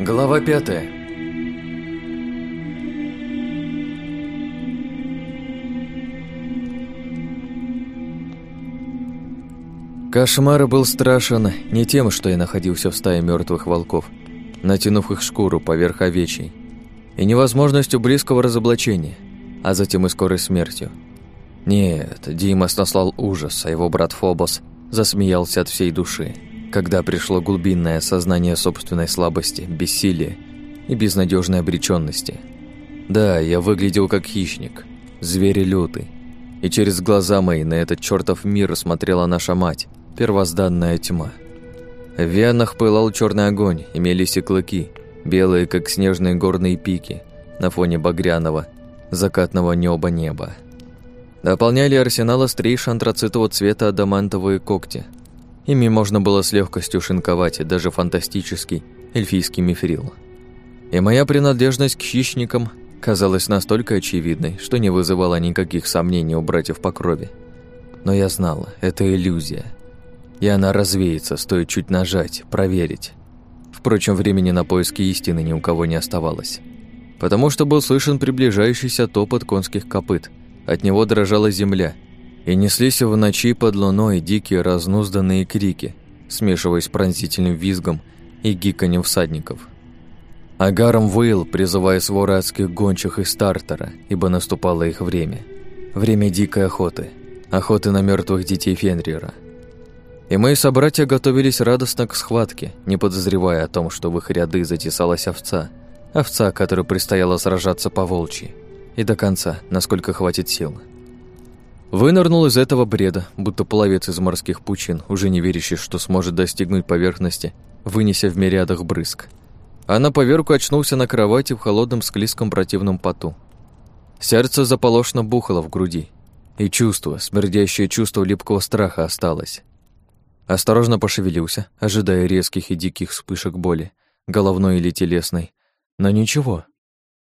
Глава пятая. Кошмар был страшен не тем, что я находился в стае мертвых волков, натянув их шкуру поверх овечьей, и невозможностью близкого разоблачения, а затем и скорой смертью. Нет, Димас наслал ужас, а его брат Фобос засмеялся от всей души, когда пришло глубинное осознание собственной слабости, бессилия и безнадежной обреченности. Да, я выглядел как хищник, зверь лютый, и через глаза мои на этот чертов мир смотрела наша мать, первозданная тьма. В венах пылал черный огонь, имелись и клыки, белые, как снежные горные пики, на фоне багряного, закатного неба неба. Дополняли арсенал острейшие антрацитового цвета адамантовые когти. Ими можно было с легкостью шинковать даже фантастический эльфийский мифрил. И моя принадлежность к хищникам казалась настолько очевидной, что не вызывала никаких сомнений у братьев по крови. Но я знала, это иллюзия – и она развеется, стоит чуть нажать, проверить. Впрочем, времени на поиски истины ни у кого не оставалось. Потому что был слышен приближающийся топот конских копыт. От него дрожала земля. И неслись в ночи под луной дикие разнузданные крики, смешиваясь с пронзительным визгом и гиканьем всадников. Агаром выл, призывая своры адских гончих из стартера, ибо наступало их время. Время дикой охоты. Охоты на мертвых детей Фенрира – и мои собратья готовились радостно к схватке, не подозревая о том, что в их ряды затесалась овца. Овца, которой предстояло сражаться по волчьи. И до конца, насколько хватит сил. Вынырнул из этого бреда, будто пловец из морских пучин, уже не верящий, что сможет достигнуть поверхности, вынеся в мириадах брызг. А на поверку очнулся на кровати в холодном склизком противном поту. Сердце заполошно бухало в груди. И чувство, смердящее чувство липкого страха осталось. Осторожно пошевелился, ожидая резких и диких вспышек боли, головной или телесной. Но ничего.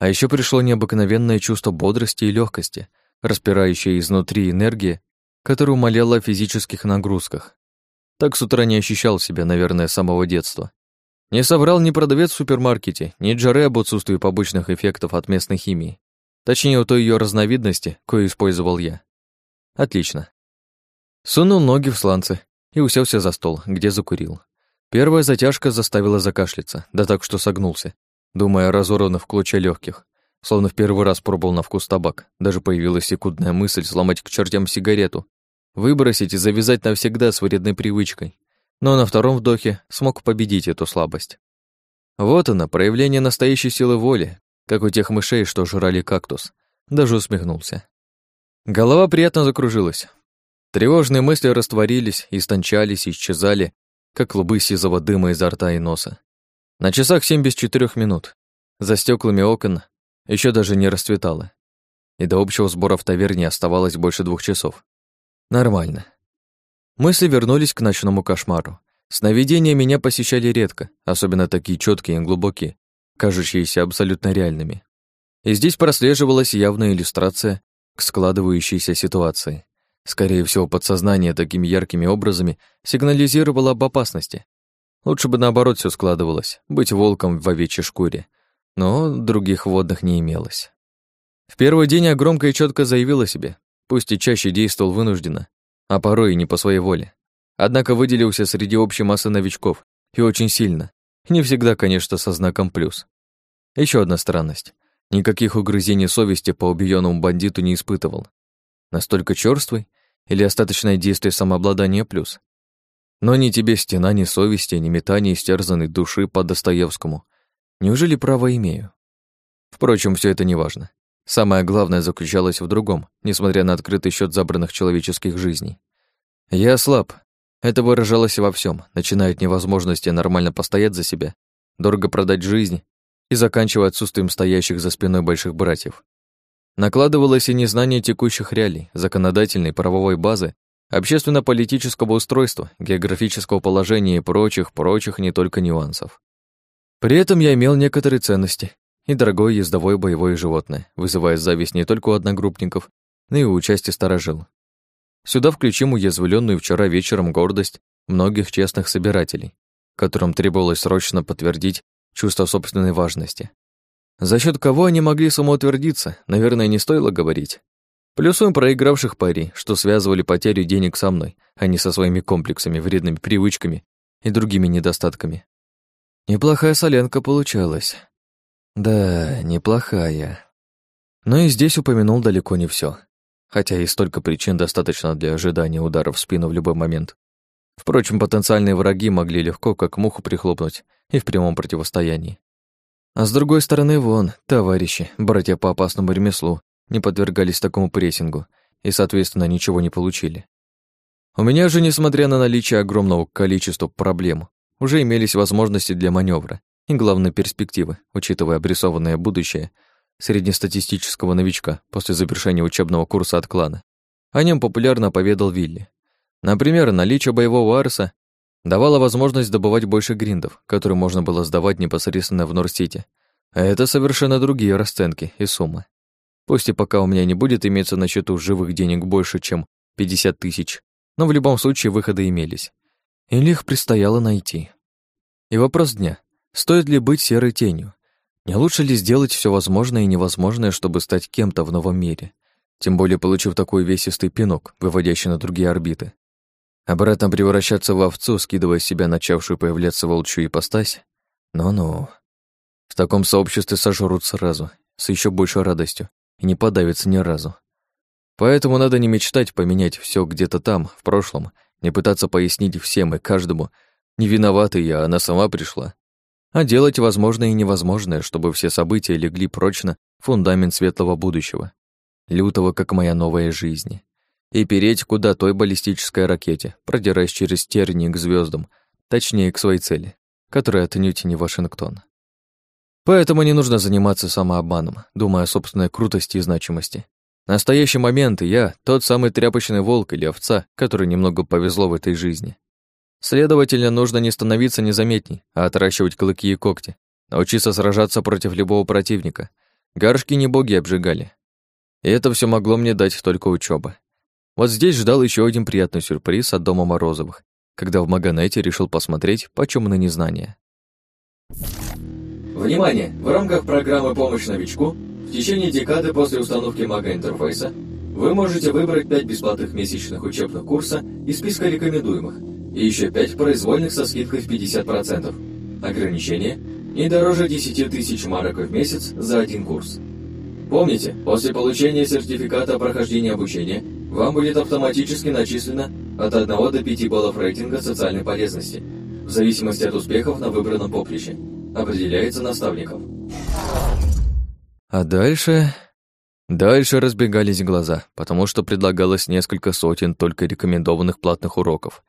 А еще пришло необыкновенное чувство бодрости и легкости, распирающее изнутри энергия, которая умоляла о физических нагрузках. Так с утра не ощущал себя, наверное, с самого детства. Не соврал ни продавец в супермаркете, ни Джаре об отсутствии побочных эффектов от местной химии. Точнее, у той ее разновидности, кое использовал я. Отлично. Сунул ноги в сланцы, и уселся за стол, где закурил. Первая затяжка заставила закашляться, да так, что согнулся, думая о разорванных в клочья легких. Словно в первый раз пробовал на вкус табак. Даже появилась секундная мысль сломать к чертям сигарету, выбросить и завязать навсегда с вредной привычкой. Но на втором вдохе смог победить эту слабость. Вот она, проявление настоящей силы воли, как у тех мышей, что жрали кактус. Даже усмехнулся. Голова приятно закружилась. Тревожные мысли растворились, истончались, исчезали, как клубы сизого дыма изо рта и носа. На часах семь без четырех минут. За стеклами окон еще даже не расцветало. И до общего сбора в таверне оставалось больше двух часов. Нормально. Мысли вернулись к ночному кошмару. Сновидения меня посещали редко, особенно такие четкие и глубокие, кажущиеся абсолютно реальными. И здесь прослеживалась явная иллюстрация к складывающейся ситуации. Скорее всего, подсознание такими яркими образами сигнализировало об опасности. Лучше бы наоборот все складывалось, быть волком в овечьей шкуре. Но других водных не имелось. В первый день я громко и четко заявила себе, пусть и чаще действовал вынужденно, а порой и не по своей воле. Однако выделился среди общей массы новичков, и очень сильно. Не всегда, конечно, со знаком плюс. Еще одна странность. Никаких угрызений совести по убиенному бандиту не испытывал. Настолько чёрствый или остаточное действие самообладания плюс? Но ни тебе стена, ни совести, ни метания истерзанной души по Достоевскому. Неужели право имею? Впрочем, все это не важно. Самое главное заключалось в другом, несмотря на открытый счет забранных человеческих жизней. Я слаб. Это выражалось во всем, начиная от невозможности нормально постоять за себя, дорого продать жизнь и заканчивая отсутствием стоящих за спиной больших братьев. Накладывалось и незнание текущих реалий, законодательной правовой базы, общественно-политического устройства, географического положения и прочих-прочих не только нюансов. При этом я имел некоторые ценности и дорогое ездовое боевое животное, вызывая зависть не только у одногруппников, но и у участия сторожил. Сюда включим уязвленную вчера вечером гордость многих честных собирателей, которым требовалось срочно подтвердить чувство собственной важности. За счет кого они могли самоутвердиться, наверное, не стоило говорить. Плюсуем проигравших парей, что связывали потерю денег со мной, а не со своими комплексами, вредными привычками и другими недостатками. Неплохая соленка получалась. Да, неплохая. Но и здесь упомянул далеко не все, Хотя и столько причин достаточно для ожидания удара в спину в любой момент. Впрочем, потенциальные враги могли легко, как муху, прихлопнуть и в прямом противостоянии. А с другой стороны, вон, товарищи, братья по опасному ремеслу, не подвергались такому прессингу и, соответственно, ничего не получили. У меня же, несмотря на наличие огромного количества проблем, уже имелись возможности для маневра и, главные перспективы, учитывая обрисованное будущее среднестатистического новичка после завершения учебного курса от клана. О нем популярно поведал Вилли. Например, наличие боевого арса давало возможность добывать больше гриндов, которые можно было сдавать непосредственно в Норсити. Это совершенно другие расценки и суммы. Пусть и пока у меня не будет иметься на счету живых денег больше, чем 50 тысяч, но в любом случае выходы имелись. Или их предстояло найти. И вопрос дня. Стоит ли быть серой тенью? Не лучше ли сделать все возможное и невозможное, чтобы стать кем-то в новом мире? Тем более получив такой весистый пинок, выводящий на другие орбиты. Обратно превращаться в овцу, скидывая с себя начавшую появляться волчью ипостась? Ну-ну. В таком сообществе сожрут сразу, с еще большей радостью, и не подавится ни разу. Поэтому надо не мечтать поменять все где-то там, в прошлом, не пытаться пояснить всем и каждому, не виновата я, она сама пришла, а делать возможное и невозможное, чтобы все события легли прочно в фундамент светлого будущего, лютого, как моя новая жизнь, и переть куда той баллистической ракете, продираясь через тернии к звездам, точнее, к своей цели, которая отнюдь не Вашингтон. Поэтому не нужно заниматься самообманом, думая о собственной крутости и значимости, настоящий момент я тот самый тряпочный волк или овца, который немного повезло в этой жизни. Следовательно, нужно не становиться незаметней, а отращивать клыки и когти, научиться сражаться против любого противника. Горшки не боги обжигали. И это все могло мне дать только учеба. Вот здесь ждал еще один приятный сюрприз от Дома Морозовых, когда в Маганете решил посмотреть, почем на незнание. Внимание! В рамках программы «Помощь новичку» В течение декады после установки мага-интерфейса вы можете выбрать 5 бесплатных месячных учебных курса из списка рекомендуемых и еще 5 произвольных со скидкой в 50%. Ограничение – не дороже 10 тысяч марок в месяц за один курс. Помните, после получения сертификата о прохождении обучения вам будет автоматически начислено от 1 до 5 баллов рейтинга социальной полезности, в зависимости от успехов на выбранном поприще. Определяется наставником. А дальше... Дальше разбегались глаза, потому что предлагалось несколько сотен только рекомендованных платных уроков.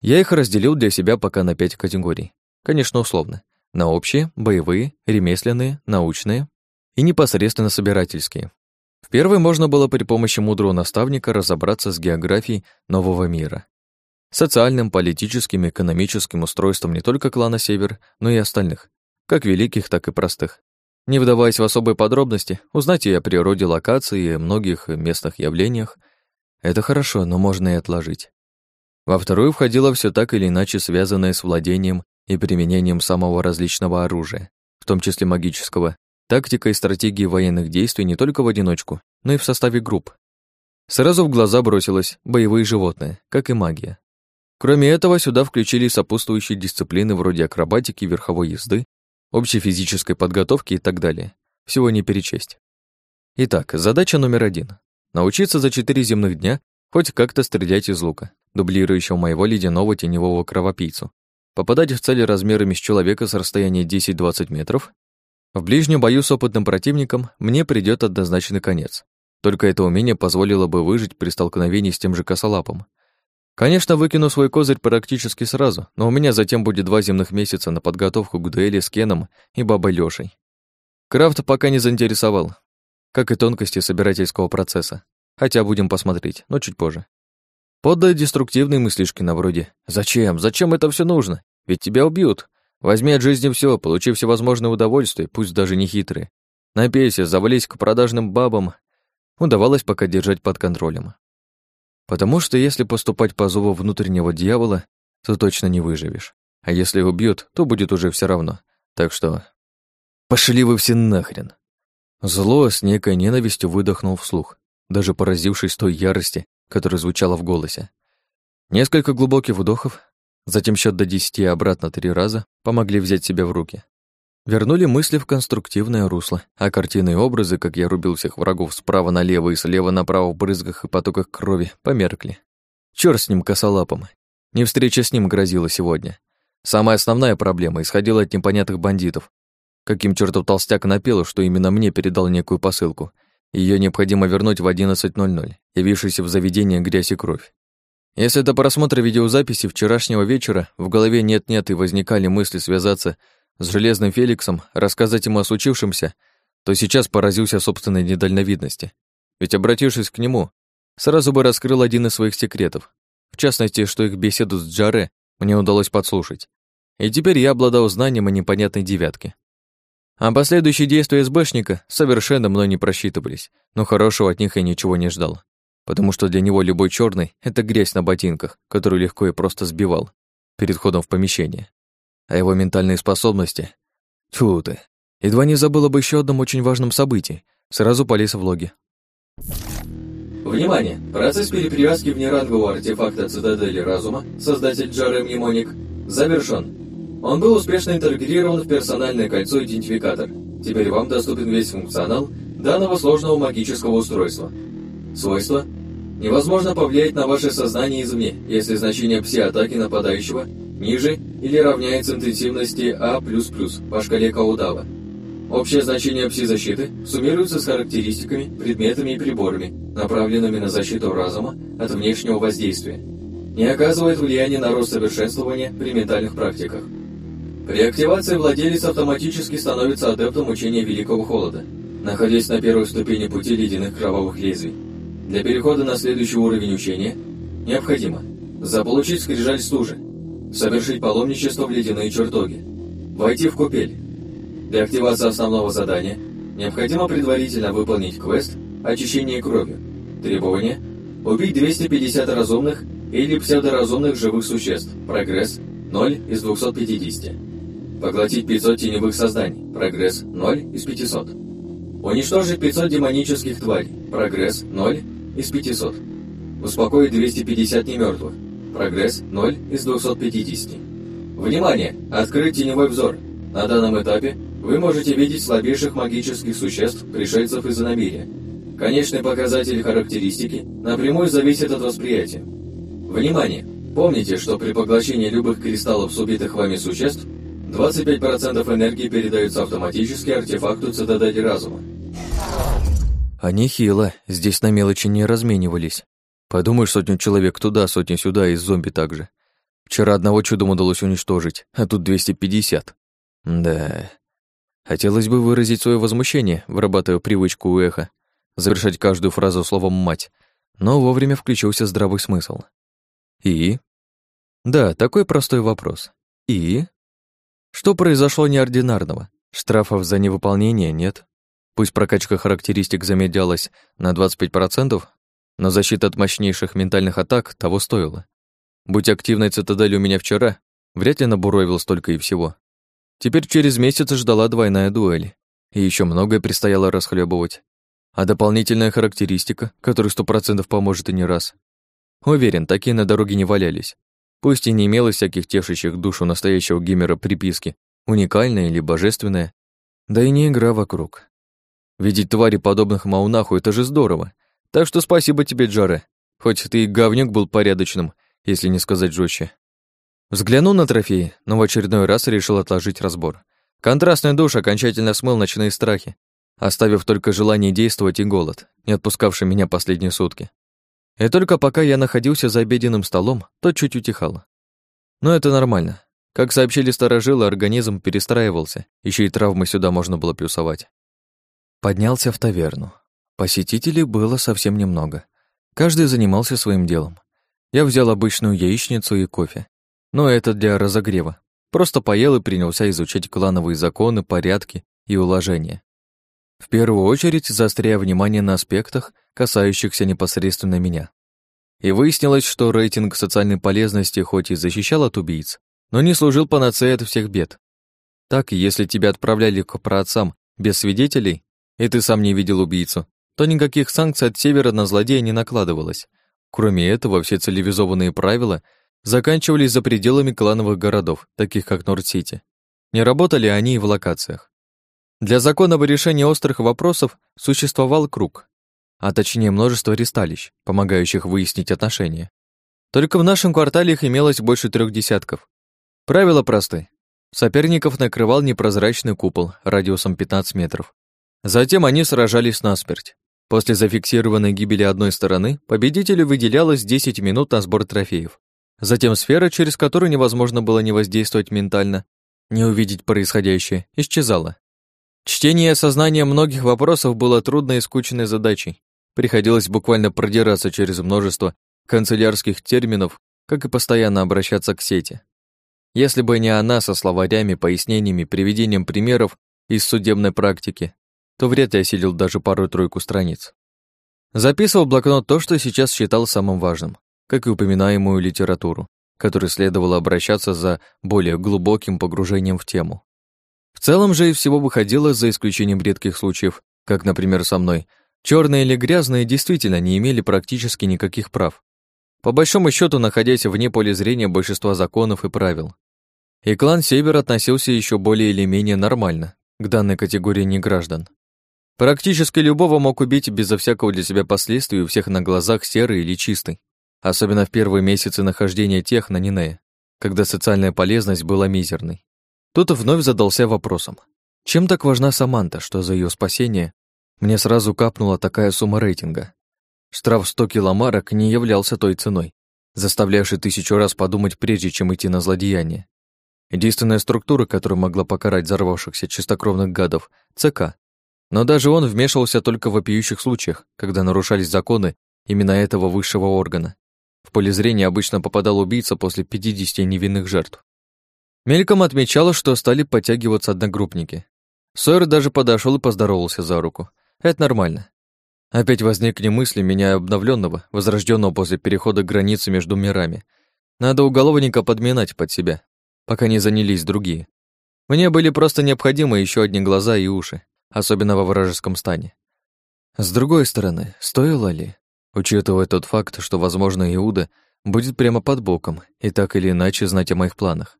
Я их разделил для себя пока на пять категорий. Конечно, условно. На общие, боевые, ремесленные, научные и непосредственно собирательские. В первой можно было при помощи мудрого наставника разобраться с географией нового мира. Социальным, политическим экономическим устройством не только клана Север, но и остальных, как великих, так и простых. Не вдаваясь в особые подробности, узнать и о природе локации и многих местных явлениях — это хорошо, но можно и отложить. Во вторую входило все так или иначе связанное с владением и применением самого различного оружия, в том числе магического, тактика и стратегии военных действий не только в одиночку, но и в составе групп. Сразу в глаза бросилось боевые животные, как и магия. Кроме этого, сюда включили сопутствующие дисциплины вроде акробатики, верховой езды общей физической подготовки и так далее. Всего не перечесть. Итак, задача номер один. Научиться за четыре земных дня хоть как-то стрелять из лука, дублирующего моего ледяного теневого кровопийцу. Попадать в цели размерами с человека с расстояния 10-20 метров. В ближнем бою с опытным противником мне придёт однозначный конец. Только это умение позволило бы выжить при столкновении с тем же косолапом. Конечно, выкину свой козырь практически сразу, но у меня затем будет два земных месяца на подготовку к дуэли с Кеном и бабой Лёшей. Крафт пока не заинтересовал, как и тонкости собирательского процесса. Хотя будем посмотреть, но чуть позже. Поддай деструктивные мыслишки на вроде «Зачем? Зачем это все нужно? Ведь тебя убьют. Возьми от жизни все, получи всевозможные удовольствия, пусть даже не хитрые. Напейся, завались к продажным бабам». Удавалось пока держать под контролем. Потому что если поступать по зову внутреннего дьявола, то точно не выживешь. А если убьют, то будет уже все равно. Так что пошли вы все нахрен. Зло с некой ненавистью выдохнул вслух, даже поразившись той ярости, которая звучала в голосе. Несколько глубоких вдохов, затем счет до десяти и обратно три раза помогли взять себя в руки. Вернули мысли в конструктивное русло, а картины и образы, как я рубил всех врагов справа налево и слева направо в брызгах и потоках крови, померкли. Чёрт с ним косолапом. Не встреча с ним грозила сегодня. Самая основная проблема исходила от непонятных бандитов. Каким чертов толстяк напел, что именно мне передал некую посылку. Ее необходимо вернуть в 11.00, явившийся в заведение грязь и кровь. Если до просмотра видеозаписи вчерашнего вечера в голове нет-нет и возникали мысли связаться с Железным Феликсом, рассказать ему о случившемся, то сейчас поразился собственной недальновидности. Ведь, обратившись к нему, сразу бы раскрыл один из своих секретов. В частности, что их беседу с Джаре мне удалось подслушать. И теперь я обладал знанием о непонятной девятке. А последующие действия СБшника совершенно мной не просчитывались, но хорошего от них я ничего не ждал. Потому что для него любой черный это грязь на ботинках, которую легко и просто сбивал перед входом в помещение а его ментальные способности... Тьфу ты. Едва не забыл об еще одном очень важном событии. Сразу полез в логи. Внимание! Процесс перепривязки внерангового артефакта Цитадели Разума, создатель Джаре Мнемоник, завершен. Он был успешно интегрирован в персональное кольцо-идентификатор. Теперь вам доступен весь функционал данного сложного магического устройства. Свойства Невозможно повлиять на ваше сознание извне, если значение пси-атаки нападающего ниже или равняется интенсивности А++ по шкале Каудава. Общее значение пси-защиты суммируется с характеристиками, предметами и приборами, направленными на защиту разума от внешнего воздействия. Не оказывает влияния на рост совершенствования при ментальных практиках. При активации владелец автоматически становится адептом учения Великого Холода, находясь на первой ступени пути ледяных кровавых лезвий. Для перехода на следующий уровень учения необходимо заполучить скрижаль стужи, совершить паломничество в ледяные чертоги, войти в купель. Для активации основного задания необходимо предварительно выполнить квест «Очищение кровью». Требование – убить 250 разумных или псевдоразумных живых существ, прогресс 0 из 250. Поглотить 500 теневых созданий, прогресс 0 из 500. Уничтожить 500 демонических тварей, прогресс 0 из 500. Успокоить 250 немертвых. Прогресс 0 из 250. Внимание! Открыть теневой взор. На данном этапе вы можете видеть слабейших магических существ, пришельцев из иномирия. Конечный показатель характеристики напрямую зависит от восприятия. Внимание! Помните, что при поглощении любых кристаллов с убитых вами существ 25% энергии передаются автоматически артефакту цитадели разума. А нехило, здесь на мелочи не разменивались. Подумаешь, сотню человек туда, сотню сюда, и зомби также. Вчера одного чудом удалось уничтожить, а тут 250. Да. Хотелось бы выразить свое возмущение, вырабатывая привычку у эха, завершать каждую фразу словом «мать», но вовремя включился здравый смысл. И? Да, такой простой вопрос. И? Что произошло неординарного? Штрафов за невыполнение нет? Пусть прокачка характеристик замедлялась на 25%, но защита от мощнейших ментальных атак того стоила. Будь активной цитадель у меня вчера, вряд ли набуровил столько и всего. Теперь через месяц ждала двойная дуэль, и еще многое предстояло расхлебывать. А дополнительная характеристика, которая сто процентов поможет и не раз. Уверен, такие на дороге не валялись. Пусть и не имелось всяких тешащих душу настоящего геймера приписки, уникальная или божественная, да и не игра вокруг. Видеть твари подобных Маунаху — это же здорово. Так что спасибо тебе, Джаре. Хоть ты и говнюк был порядочным, если не сказать жестче. Взглянул на трофеи, но в очередной раз решил отложить разбор. Контрастный душ окончательно смыл ночные страхи, оставив только желание действовать и голод, не отпускавший меня последние сутки. И только пока я находился за обеденным столом, то чуть утихал. Но это нормально. Как сообщили старожилы, организм перестраивался, еще и травмы сюда можно было плюсовать. Поднялся в таверну. Посетителей было совсем немного. Каждый занимался своим делом. Я взял обычную яичницу и кофе. Но это для разогрева. Просто поел и принялся изучать клановые законы, порядки и уложения. В первую очередь заостряя внимание на аспектах, касающихся непосредственно меня. И выяснилось, что рейтинг социальной полезности хоть и защищал от убийц, но не служил панацеей от всех бед. Так, если тебя отправляли к праотцам без свидетелей, и ты сам не видел убийцу, то никаких санкций от севера на злодея не накладывалось. Кроме этого, все цивилизованные правила заканчивались за пределами клановых городов, таких как Норд-Сити. Не работали они и в локациях. Для законного решения острых вопросов существовал круг, а точнее множество ресталищ, помогающих выяснить отношения. Только в нашем квартале их имелось больше трех десятков. Правила просты. Соперников накрывал непрозрачный купол радиусом 15 метров. Затем они сражались насмерть. После зафиксированной гибели одной стороны победителю выделялось 10 минут на сбор трофеев. Затем сфера, через которую невозможно было не воздействовать ментально, не увидеть происходящее, исчезала. Чтение и осознание многих вопросов было трудной и скучной задачей. Приходилось буквально продираться через множество канцелярских терминов, как и постоянно обращаться к сети. Если бы не она со словарями, пояснениями, приведением примеров из судебной практики, то вряд ли осилил даже пару-тройку страниц. Записывал в блокнот то, что сейчас считал самым важным, как и упоминаемую литературу, которой следовало обращаться за более глубоким погружением в тему. В целом же и всего выходило, за исключением редких случаев, как, например, со мной, черные или грязные действительно не имели практически никаких прав. По большому счету, находясь вне поля зрения большинства законов и правил. И клан Север относился еще более или менее нормально к данной категории неграждан. Практически любого мог убить безо всякого для себя последствий у всех на глазах серый или чистый. Особенно в первые месяцы нахождения тех на Нинее, когда социальная полезность была мизерной. Тут вновь задался вопросом. Чем так важна Саманта, что за ее спасение мне сразу капнула такая сумма рейтинга? Штраф 100 киломарок не являлся той ценой, заставлявшей тысячу раз подумать, прежде чем идти на злодеяние. Единственная структура, которая могла покарать взорвавшихся чистокровных гадов — ЦК. Но даже он вмешивался только в вопиющих случаях, когда нарушались законы именно этого высшего органа. В поле зрения обычно попадал убийца после 50 невинных жертв. Мельком отмечала, что стали подтягиваться одногруппники. Сойер даже подошел и поздоровался за руку. Это нормально. Опять возникли мысли меня обновленного, возрожденного после перехода границы между мирами. Надо уголовника подминать под себя, пока не занялись другие. Мне были просто необходимы еще одни глаза и уши, особенно во вражеском стане. С другой стороны, стоило ли, учитывая тот факт, что, возможно, Иуда будет прямо под боком и так или иначе знать о моих планах.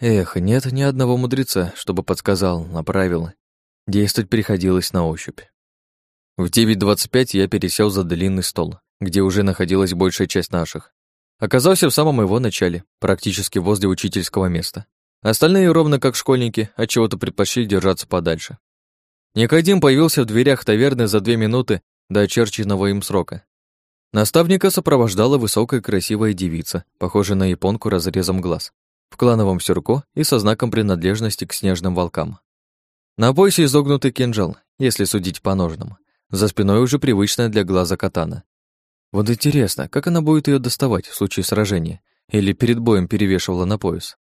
Эх, нет ни одного мудреца, чтобы подсказал, направил. Действовать приходилось на ощупь. В 9.25 я пересел за длинный стол, где уже находилась большая часть наших. Оказался в самом его начале, практически возле учительского места. Остальные, ровно как школьники, от чего то предпочли держаться подальше. Никодим появился в дверях таверны за две минуты до очерченного им срока. Наставника сопровождала высокая красивая девица, похожая на японку разрезом глаз в клановом сюрко и со знаком принадлежности к снежным волкам. На поясе изогнутый кинжал, если судить по ножнам. За спиной уже привычная для глаза катана. Вот интересно, как она будет ее доставать в случае сражения или перед боем перевешивала на пояс.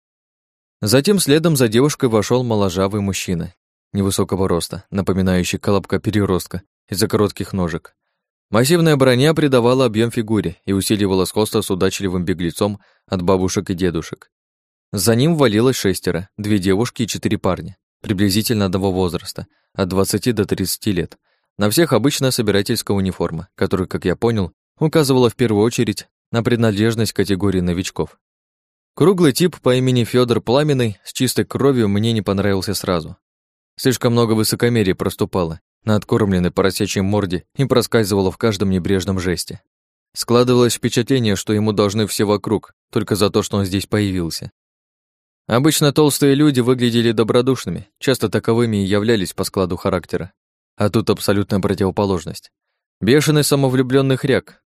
Затем следом за девушкой вошел моложавый мужчина, невысокого роста, напоминающий колобка переростка из-за коротких ножек. Массивная броня придавала объем фигуре и усиливала сходство с удачливым беглецом от бабушек и дедушек. За ним валилось шестеро, две девушки и четыре парня, приблизительно одного возраста, от 20 до 30 лет. На всех обычная собирательская униформа, которая, как я понял, указывала в первую очередь на принадлежность категории новичков. Круглый тип по имени Федор Пламенный с чистой кровью мне не понравился сразу. Слишком много высокомерия проступало на откормленной поросячьей морде и проскальзывало в каждом небрежном жесте. Складывалось впечатление, что ему должны все вокруг, только за то, что он здесь появился. Обычно толстые люди выглядели добродушными, часто таковыми и являлись по складу характера. А тут абсолютная противоположность. Бешеный самовлюбленный хряк.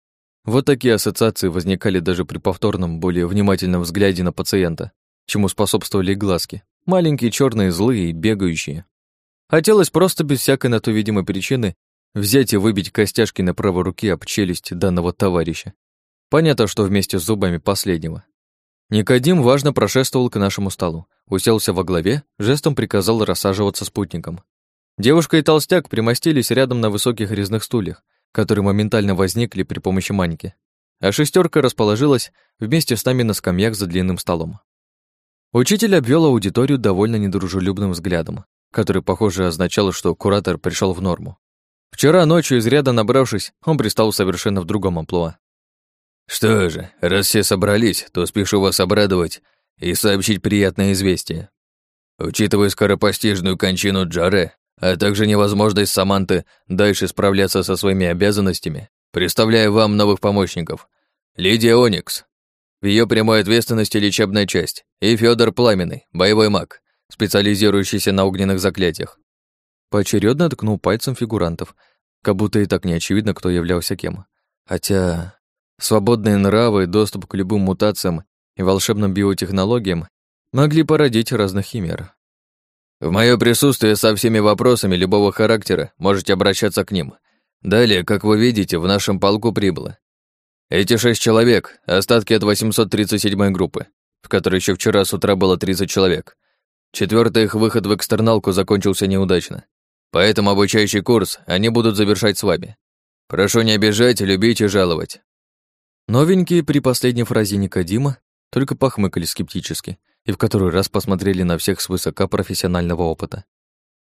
Вот такие ассоциации возникали даже при повторном, более внимательном взгляде на пациента, чему способствовали глазки. Маленькие, черные, злые и бегающие. Хотелось просто без всякой на то видимой причины взять и выбить костяшки на правой руке об челюсть данного товарища. Понятно, что вместе с зубами последнего. Никодим важно прошествовал к нашему столу, уселся во главе, жестом приказал рассаживаться спутником. Девушка и толстяк примостились рядом на высоких резных стульях, которые моментально возникли при помощи маньки, а шестерка расположилась вместе с нами на скамьях за длинным столом. Учитель обвел аудиторию довольно недружелюбным взглядом, который, похоже, означал, что куратор пришел в норму. Вчера ночью, из ряда набравшись, он пристал совершенно в другом амплуа. «Что же, раз все собрались, то спешу вас обрадовать и сообщить приятное известие. Учитывая скоропостижную кончину Джаре, а также невозможность Саманты дальше справляться со своими обязанностями, представляю вам новых помощников. Лидия Оникс, в ее прямой ответственности лечебная часть, и Федор Пламенный, боевой маг, специализирующийся на огненных заклятиях. Поочередно ткнул пальцем фигурантов, как будто и так не очевидно, кто являлся кем. Хотя свободные нравы, доступ к любым мутациям и волшебным биотехнологиям могли породить разных химер. В мое присутствие со всеми вопросами любого характера можете обращаться к ним. Далее, как вы видите, в нашем полку прибыло эти шесть человек — остатки от 837-й группы, в которой еще вчера с утра было 30 человек. Четвертый их выход в экстерналку закончился неудачно. Поэтому обучающий курс они будут завершать с вами. Прошу не обижать, любить и жаловать. Новенькие при последней фразе Никодима только похмыкали скептически и в который раз посмотрели на всех с высока профессионального опыта.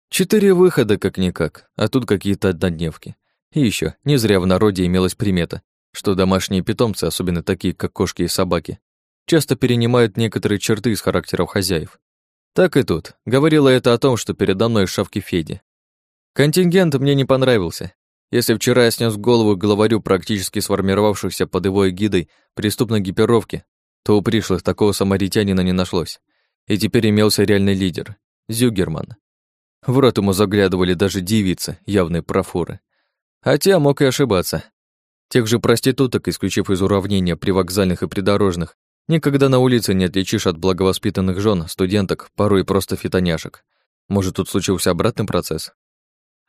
Четыре выхода как-никак, а тут какие-то однодневки. И еще не зря в народе имелась примета, что домашние питомцы, особенно такие, как кошки и собаки, часто перенимают некоторые черты из характеров хозяев. Так и тут. Говорила это о том, что передо мной шавки Феди. Контингент мне не понравился. Если вчера я снес голову главарю практически сформировавшихся под его эгидой преступной гипировки, то у пришлых такого самаритянина не нашлось. И теперь имелся реальный лидер — Зюгерман. В рот ему заглядывали даже девицы, явные профуры. Хотя мог и ошибаться. Тех же проституток, исключив из уравнения привокзальных и придорожных, никогда на улице не отличишь от благовоспитанных жен, студенток, порой просто фитоняшек. Может, тут случился обратный процесс?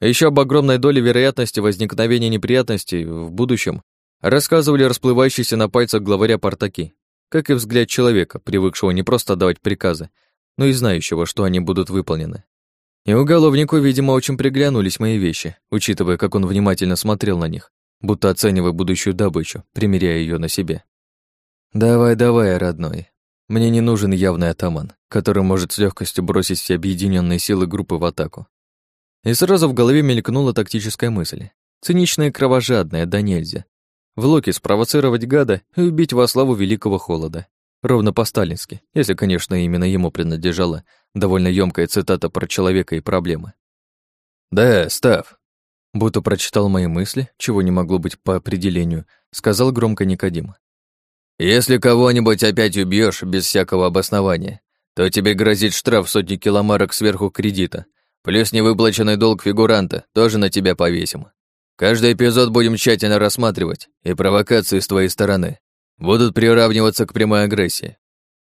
Еще об огромной доле вероятности возникновения неприятностей в будущем рассказывали расплывающиеся на пальцах главаря Партаки, как и взгляд человека, привыкшего не просто давать приказы, но и знающего, что они будут выполнены. И уголовнику, видимо, очень приглянулись мои вещи, учитывая, как он внимательно смотрел на них, будто оценивая будущую добычу, примеряя ее на себе. «Давай, давай, родной. Мне не нужен явный атаман, который может с легкостью бросить все объединенные силы группы в атаку». И сразу в голове мелькнула тактическая мысль. Циничная и кровожадная, да нельзя. В Локи спровоцировать гада и убить во славу великого холода. Ровно по-сталински, если, конечно, именно ему принадлежала довольно ёмкая цитата про человека и проблемы. «Да, Став, Будто прочитал мои мысли, чего не могло быть по определению, сказал громко Никодим. «Если кого-нибудь опять убьешь без всякого обоснования, то тебе грозит штраф сотни киломарок сверху кредита, плюс невыплаченный долг фигуранта тоже на тебя повесим. Каждый эпизод будем тщательно рассматривать, и провокации с твоей стороны будут приравниваться к прямой агрессии».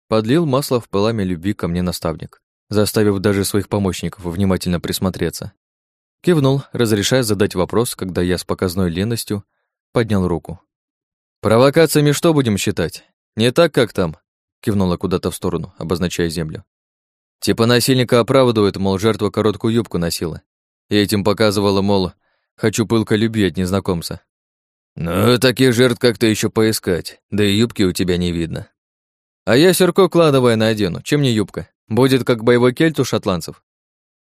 Подлил масло в пылами любви ко мне наставник, заставив даже своих помощников внимательно присмотреться. Кивнул, разрешая задать вопрос, когда я с показной ленностью поднял руку. «Провокациями что будем считать? Не так, как там?» Кивнула куда-то в сторону, обозначая землю. Типа насильника оправдывают, мол, жертва короткую юбку носила. И этим показывала, мол, хочу пылко любви от незнакомца. «Ну, таких жертв как-то еще поискать, да и юбки у тебя не видно». «А я сюрко кладовая надену, чем не юбка? Будет как боевой кельт у шотландцев».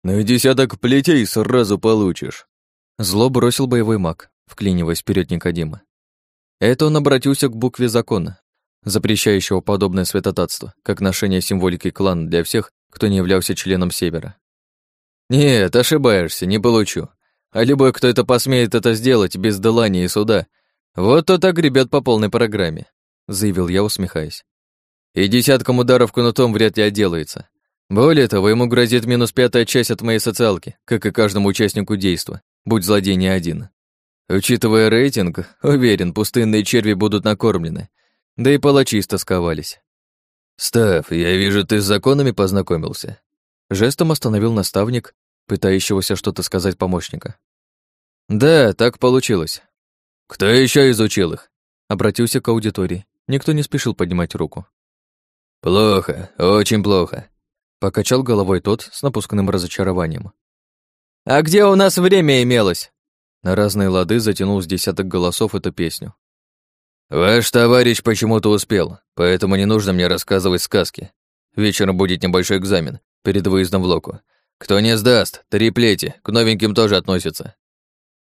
«Ну и десяток плетей сразу получишь». Зло бросил боевой маг, вклиниваясь вперед Никодима. Это он обратился к букве закона, запрещающего подобное святотатство, как ношение символики клана для всех, кто не являлся членом Севера. «Нет, ошибаешься, не получу. А любой, кто это посмеет это сделать без делания и суда, вот то так гребет по полной программе», заявил я, усмехаясь. «И десятком ударов кнутом вряд ли отделается. Более того, ему грозит минус пятая часть от моей социалки, как и каждому участнику действа, будь злодей не один. Учитывая рейтинг, уверен, пустынные черви будут накормлены, да и палачи стосковались. «Став, я вижу, ты с законами познакомился». Жестом остановил наставник, пытающегося что-то сказать помощника. «Да, так получилось. Кто еще изучил их?» Обратился к аудитории. Никто не спешил поднимать руку. «Плохо, очень плохо. Покачал головой тот с напускным разочарованием. «А где у нас время имелось?» На разные лады затянул с десяток голосов эту песню. «Ваш товарищ почему-то успел, поэтому не нужно мне рассказывать сказки. Вечером будет небольшой экзамен перед выездом в Локу. Кто не сдаст, три плети, к новеньким тоже относятся.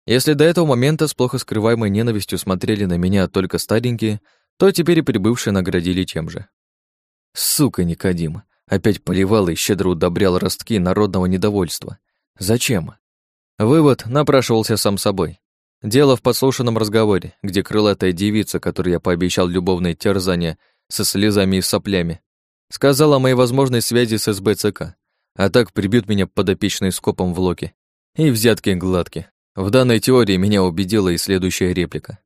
Если до этого момента с плохо скрываемой ненавистью смотрели на меня только старенькие, то теперь и прибывшие наградили тем же. Сука, Никодим, опять поливал и щедро удобрял ростки народного недовольства. Зачем? Вывод напрашивался сам собой. Дело в подслушанном разговоре, где крылатая девица, которой я пообещал любовное терзание со слезами и соплями, сказала о моей возможной связи с СБЦК, а так прибьют меня подопечный скопом в локе. И взятки гладки. В данной теории меня убедила и следующая реплика.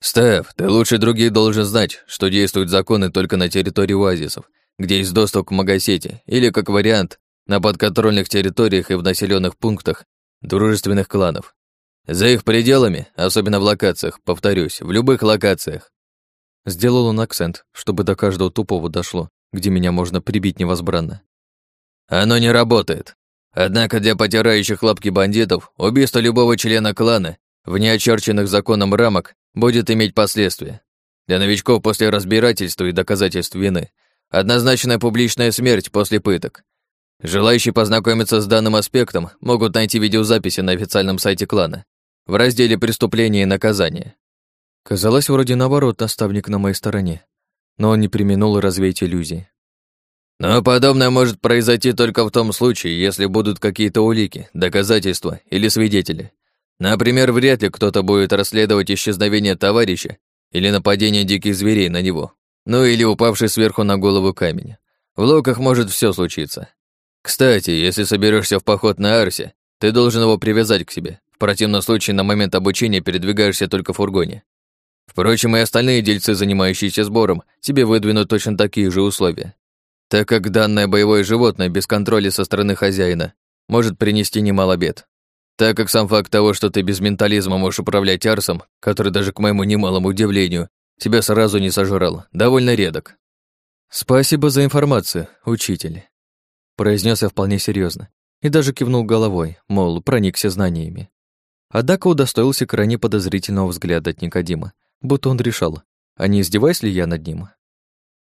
«Стеф, ты лучше других должен знать, что действуют законы только на территории оазисов, где есть доступ к магосети, или, как вариант, на подконтрольных территориях и в населенных пунктах дружественных кланов. За их пределами, особенно в локациях, повторюсь, в любых локациях. Сделал он акцент, чтобы до каждого тупого дошло, где меня можно прибить невозбранно. Оно не работает. Однако для потирающих лапки бандитов убийство любого члена клана в неочерченных законом рамок будет иметь последствия. Для новичков после разбирательства и доказательств вины однозначная публичная смерть после пыток. Желающие познакомиться с данным аспектом могут найти видеозаписи на официальном сайте клана в разделе «Преступления и наказания». Казалось, вроде наоборот, наставник на моей стороне, но он не применул развеять иллюзии. Но подобное может произойти только в том случае, если будут какие-то улики, доказательства или свидетели. Например, вряд ли кто-то будет расследовать исчезновение товарища или нападение диких зверей на него. Ну или упавший сверху на голову камень. В локах может все случиться. Кстати, если соберешься в поход на Арсе, ты должен его привязать к себе. В противном случае на момент обучения передвигаешься только в фургоне. Впрочем, и остальные дельцы, занимающиеся сбором, тебе выдвинут точно такие же условия так как данное боевое животное без контроля со стороны хозяина может принести немало бед. Так как сам факт того, что ты без ментализма можешь управлять арсом, который даже к моему немалому удивлению тебя сразу не сожрал, довольно редок. Спасибо за информацию, учитель, произнес я вполне серьезно и даже кивнул головой, мол, проникся знаниями. Однако удостоился крайне подозрительного взгляда от Никодима, будто он решал, а не издеваюсь ли я над ним.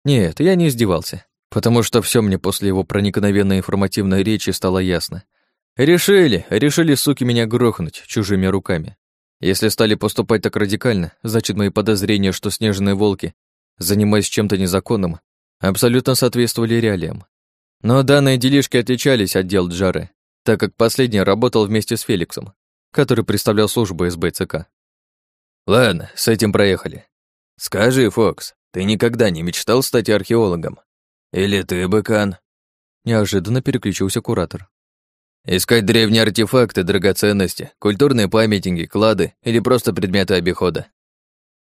Нет, я не издевался. Потому что все мне после его проникновенной информативной речи стало ясно. Решили, решили, суки, меня грохнуть чужими руками. Если стали поступать так радикально, значит, мои подозрения, что снежные волки, занимаясь чем-то незаконным, абсолютно соответствовали реалиям. Но данные делишки отличались от дел Джары, так как последний работал вместе с Феликсом, который представлял службу СБЦК. Ладно, с этим проехали. Скажи, Фокс, ты никогда не мечтал стать археологом? Или ты, Быкан?» Неожиданно переключился куратор. «Искать древние артефакты, драгоценности, культурные памятники, клады или просто предметы обихода?»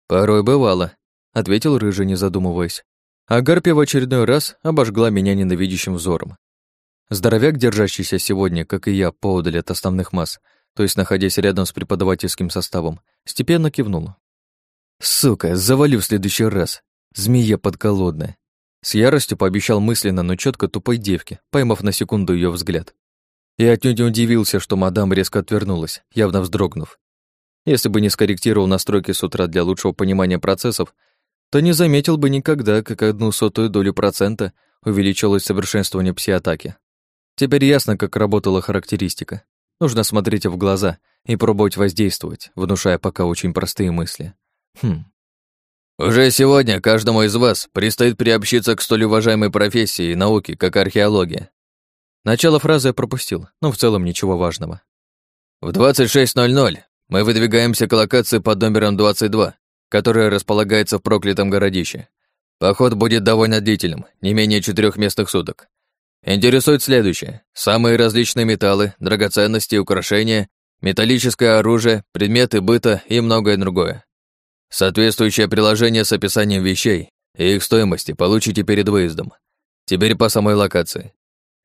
«Порой бывало», — ответил Рыжий, не задумываясь. А Гарпия в очередной раз обожгла меня ненавидящим взором. Здоровяк, держащийся сегодня, как и я, поодаль от основных масс, то есть находясь рядом с преподавательским составом, степенно кивнул. «Сука, завалю в следующий раз. Змея подколодная. С яростью пообещал мысленно, но четко тупой девке, поймав на секунду ее взгляд. Я отнюдь не удивился, что мадам резко отвернулась, явно вздрогнув. Если бы не скорректировал настройки с утра для лучшего понимания процессов, то не заметил бы никогда, как одну сотую долю процента увеличилось совершенствование пси-атаки. Теперь ясно, как работала характеристика. Нужно смотреть в глаза и пробовать воздействовать, внушая пока очень простые мысли. Хм, уже сегодня каждому из вас предстоит приобщиться к столь уважаемой профессии и науке, как археология. Начало фразы я пропустил, но в целом ничего важного. В 26.00 мы выдвигаемся к локации под номером 22, которая располагается в проклятом городище. Поход будет довольно длительным, не менее четырех местных суток. Интересует следующее. Самые различные металлы, драгоценности, украшения, металлическое оружие, предметы быта и многое другое. Соответствующее приложение с описанием вещей и их стоимости получите перед выездом. Теперь по самой локации.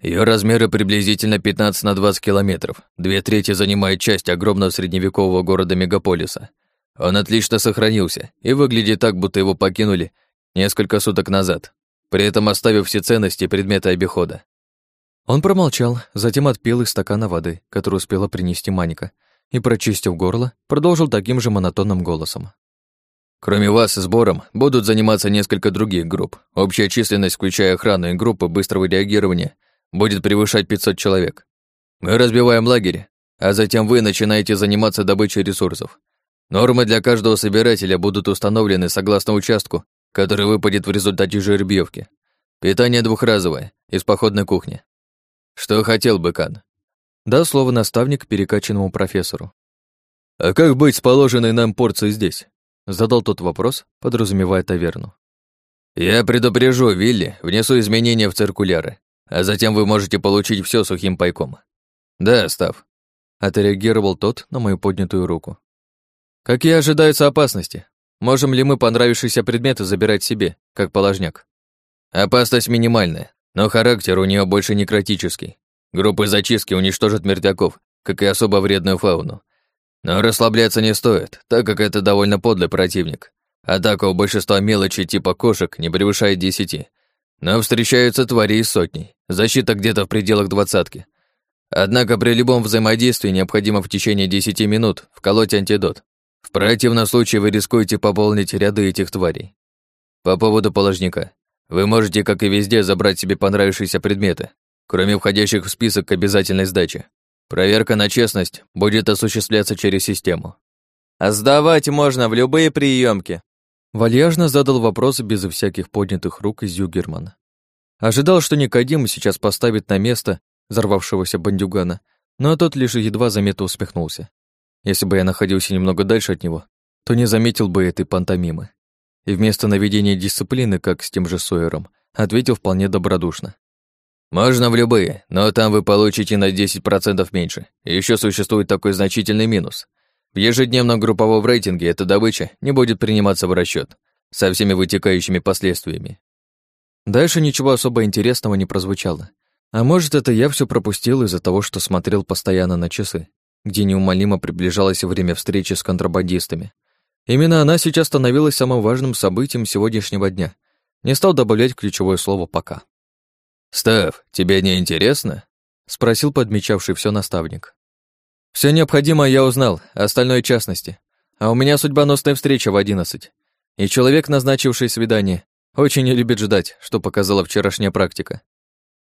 Ее размеры приблизительно 15 на 20 километров. Две трети занимает часть огромного средневекового города-мегаполиса. Он отлично сохранился и выглядит так, будто его покинули несколько суток назад, при этом оставив все ценности и предметы обихода. Он промолчал, затем отпил из стакана воды, которую успела принести Маника, и, прочистив горло, продолжил таким же монотонным голосом. Кроме вас, сбором будут заниматься несколько других групп. Общая численность, включая охрану и группы быстрого реагирования, будет превышать 500 человек. Мы разбиваем лагерь, а затем вы начинаете заниматься добычей ресурсов. Нормы для каждого собирателя будут установлены согласно участку, который выпадет в результате жеребьевки. Питание двухразовое, из походной кухни. Что хотел бы Кан? Да, слово наставник перекачанному профессору. А как быть с положенной нам порцией здесь? Задал тот вопрос, подразумевая таверну. «Я предупрежу, Вилли, внесу изменения в циркуляры, а затем вы можете получить все сухим пайком». «Да, Став», — отреагировал тот на мою поднятую руку. «Какие ожидаются опасности? Можем ли мы понравившиеся предметы забирать себе, как положняк?» «Опасность минимальная, но характер у нее больше некротический. Группы зачистки уничтожат мертвяков, как и особо вредную фауну. Но расслабляться не стоит, так как это довольно подлый противник. Атака у большинства мелочи типа кошек не превышает десяти. Но встречаются твари из сотней, защита где-то в пределах двадцатки. Однако при любом взаимодействии необходимо в течение десяти минут вколоть антидот. В противном случае вы рискуете пополнить ряды этих тварей. По поводу положника. Вы можете, как и везде, забрать себе понравившиеся предметы, кроме входящих в список обязательной сдачи. Проверка на честность будет осуществляться через систему. А сдавать можно в любые приемки. Вальяжно задал вопрос без всяких поднятых рук из Югермана. Ожидал, что Никодим сейчас поставит на место взорвавшегося бандюгана, но тот лишь едва заметно усмехнулся. Если бы я находился немного дальше от него, то не заметил бы этой пантомимы. И вместо наведения дисциплины, как с тем же Сойером, ответил вполне добродушно. Можно в любые, но там вы получите на 10% меньше. И еще существует такой значительный минус. В ежедневном групповом рейтинге эта добыча не будет приниматься в расчет со всеми вытекающими последствиями. Дальше ничего особо интересного не прозвучало. А может, это я все пропустил из-за того, что смотрел постоянно на часы, где неумолимо приближалось время встречи с контрабандистами. Именно она сейчас становилась самым важным событием сегодняшнего дня. Не стал добавлять ключевое слово «пока». «Став, тебе не интересно?» — спросил подмечавший все наставник. Все необходимое я узнал, остальное частности. А у меня судьбоносная встреча в одиннадцать. И человек, назначивший свидание, очень не любит ждать, что показала вчерашняя практика.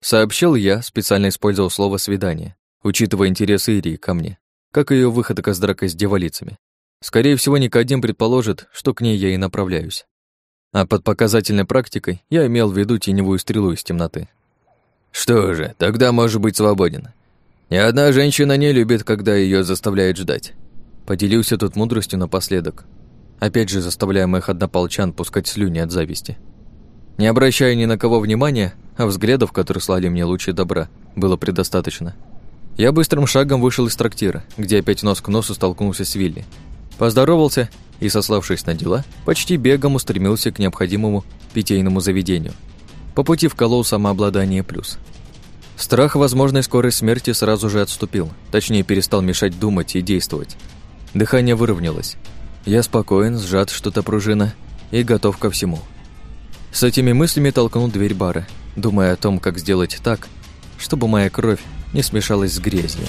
Сообщил я, специально использовал слово «свидание», учитывая интересы Ирии ко мне, как и ее выходка с дракой с девалицами. Скорее всего, Никодим предположит, что к ней я и направляюсь. А под показательной практикой я имел в виду теневую стрелу из темноты. Что же, тогда может быть свободен. Ни одна женщина не любит, когда ее заставляют ждать. Поделился тут мудростью напоследок. Опять же, заставляя моих однополчан пускать слюни от зависти. Не обращая ни на кого внимания, а взглядов, которые слали мне лучи добра, было предостаточно. Я быстрым шагом вышел из трактира, где опять нос к носу столкнулся с Вилли. Поздоровался и, сославшись на дела, почти бегом устремился к необходимому питейному заведению – по пути вколол самообладание плюс. Страх возможной скорой смерти сразу же отступил, точнее перестал мешать думать и действовать. Дыхание выровнялось. Я спокоен, сжат что-то пружина и готов ко всему. С этими мыслями толкнул дверь бара, думая о том, как сделать так, чтобы моя кровь не смешалась с грязью.